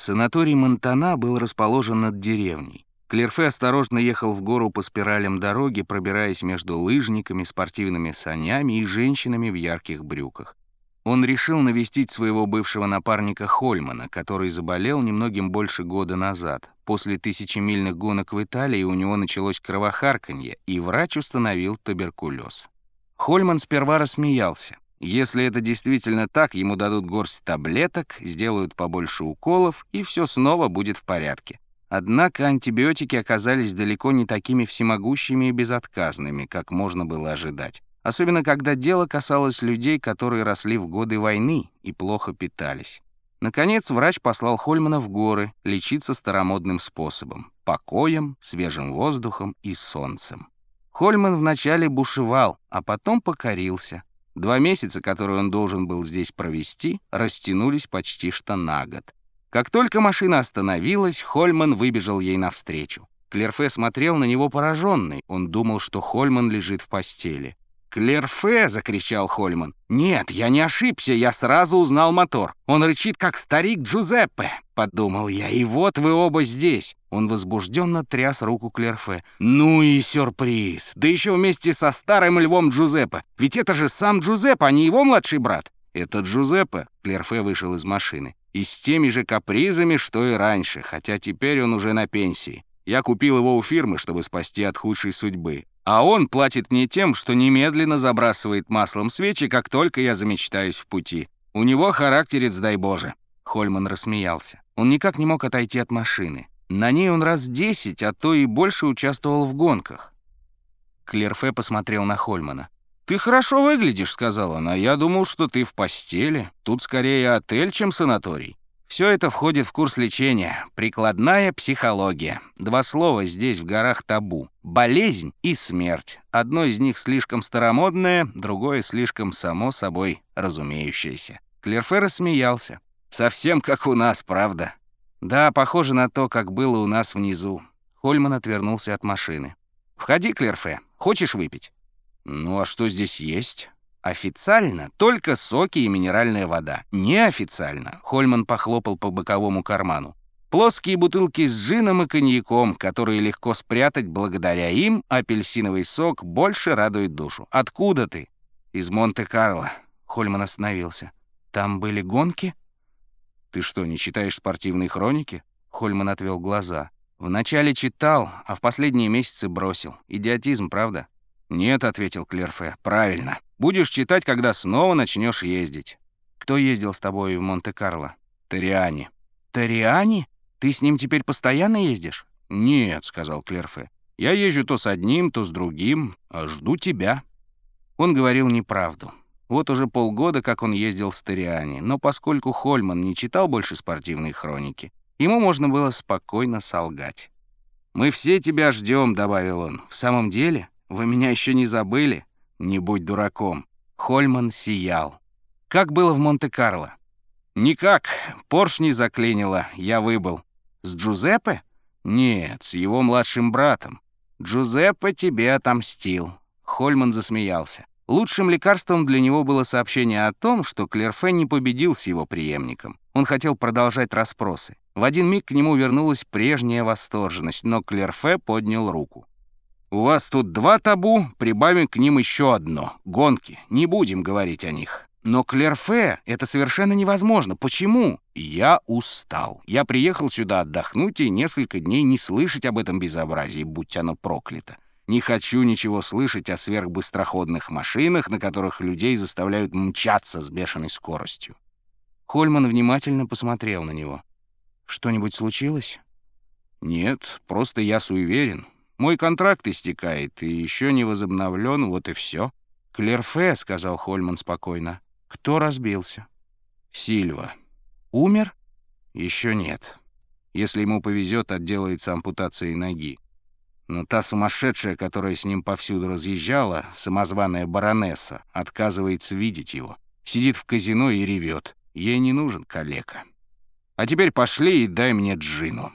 Санаторий Монтана был расположен над деревней. Клерфе осторожно ехал в гору по спиралям дороги, пробираясь между лыжниками, спортивными санями и женщинами в ярких брюках. Он решил навестить своего бывшего напарника Хольмана, который заболел немногим больше года назад. После тысячемильных гонок в Италии у него началось кровохарканье, и врач установил туберкулез. Хольман сперва рассмеялся. Если это действительно так, ему дадут горсть таблеток, сделают побольше уколов, и все снова будет в порядке. Однако антибиотики оказались далеко не такими всемогущими и безотказными, как можно было ожидать. Особенно когда дело касалось людей, которые росли в годы войны и плохо питались. Наконец, врач послал Хольмана в горы лечиться старомодным способом — покоем, свежим воздухом и солнцем. Хольман вначале бушевал, а потом покорился. Два месяца, которые он должен был здесь провести, растянулись почти что на год. Как только машина остановилась, Хольман выбежал ей навстречу. Клерфе смотрел на него пораженный. Он думал, что Хольман лежит в постели. «Клерфе!» — закричал Хольман. «Нет, я не ошибся, я сразу узнал мотор. Он рычит, как старик Джузеппе!» — подумал я. «И вот вы оба здесь!» Он возбужденно тряс руку Клерфе. «Ну и сюрприз! Да еще вместе со старым львом Джузеппе! Ведь это же сам Джузеппе, а не его младший брат!» «Это Джузеппе!» — Клерфе вышел из машины и с теми же капризами, что и раньше, хотя теперь он уже на пенсии. Я купил его у фирмы, чтобы спасти от худшей судьбы. А он платит мне тем, что немедленно забрасывает маслом свечи, как только я замечтаюсь в пути. У него характерец, дай Боже». Хольман рассмеялся. Он никак не мог отойти от машины. На ней он раз десять, а то и больше участвовал в гонках. Клерфе посмотрел на Хольмана. «Ты хорошо выглядишь», — сказал он, — «а я думал, что ты в постели. Тут скорее отель, чем санаторий». Все это входит в курс лечения. Прикладная психология. Два слова здесь, в горах, табу. Болезнь и смерть. Одно из них слишком старомодное, другое слишком само собой разумеющееся. Клерфе смеялся. «Совсем как у нас, правда?» «Да, похоже на то, как было у нас внизу». Хольман отвернулся от машины. «Входи, Клерфе. Хочешь выпить?» «Ну а что здесь есть?» «Официально только соки и минеральная вода. Неофициально», — Хольман похлопал по боковому карману. «Плоские бутылки с джином и коньяком, которые легко спрятать благодаря им, апельсиновый сок больше радует душу. Откуда ты?» «Из Монте-Карло», — Хольман остановился. «Там были гонки?» «Ты что, не читаешь спортивные хроники?» Хольман отвел глаза. «Вначале читал, а в последние месяцы бросил. Идиотизм, правда?» «Нет», — ответил Клерфе, — «правильно. Будешь читать, когда снова начнешь ездить». «Кто ездил с тобой в Монте-Карло?» «Ториани». «Ториани? Ты с ним теперь постоянно ездишь?» «Нет», — сказал Клерфе. «Я езжу то с одним, то с другим, а жду тебя». Он говорил неправду. Вот уже полгода, как он ездил с Ториани, но поскольку Хольман не читал больше спортивной хроники, ему можно было спокойно солгать. «Мы все тебя ждем», — добавил он. «В самом деле?» Вы меня еще не забыли? Не будь дураком. Хольман сиял. Как было в Монте-Карло? Никак. Поршни заклинило. Я выбыл. С Джузеппе? Нет, с его младшим братом. Джузеппе тебе отомстил. Хольман засмеялся. Лучшим лекарством для него было сообщение о том, что Клерфе не победил с его преемником. Он хотел продолжать расспросы. В один миг к нему вернулась прежняя восторженность, но Клерфе поднял руку. «У вас тут два табу, прибавим к ним еще одно. Гонки. Не будем говорить о них». «Но Клерфе, это совершенно невозможно. Почему?» «Я устал. Я приехал сюда отдохнуть и несколько дней не слышать об этом безобразии, будь оно проклято. Не хочу ничего слышать о сверхбыстроходных машинах, на которых людей заставляют мчаться с бешеной скоростью». Хольман внимательно посмотрел на него. «Что-нибудь случилось?» «Нет, просто я суеверен. Мой контракт истекает и еще не возобновлен, вот и все. «Клерфе», — сказал Хольман спокойно. «Кто разбился?» «Сильва». «Умер?» «Еще нет. Если ему повезет, отделается ампутацией ноги. Но та сумасшедшая, которая с ним повсюду разъезжала, самозваная баронесса, отказывается видеть его. Сидит в казино и ревет. Ей не нужен калека. А теперь пошли и дай мне джину».